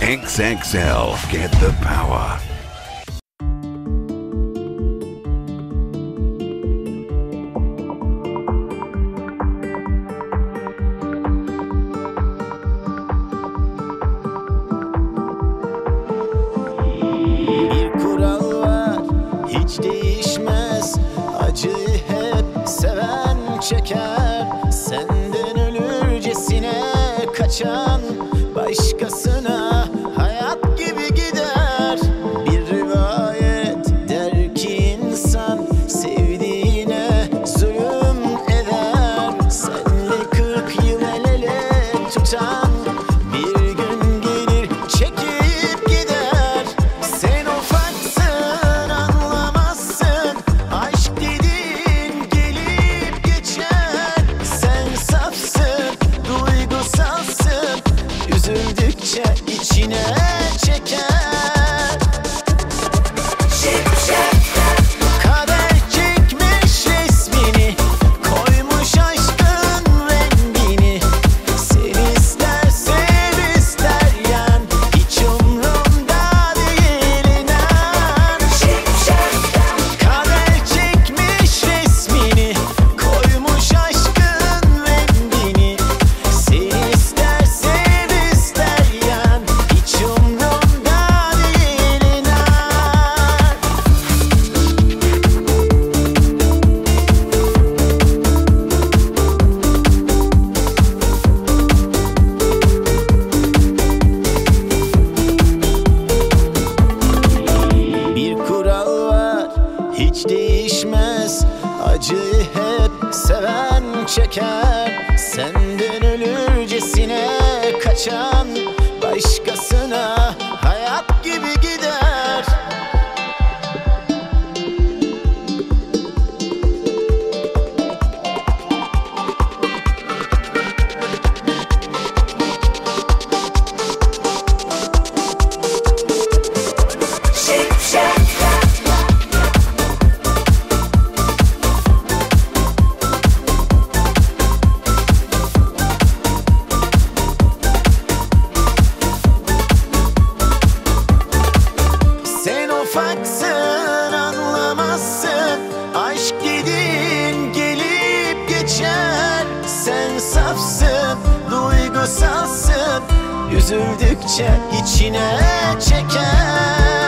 XXL. Get the power. Bir kural var, hiç değişmez. Acıyı hep seven çeker. Senden ölürcesine kaçan başkasına hiç değişmez. Acıyı hep seven çeker. Senden ölürcesine kaçan üzüldükçe içine çeker.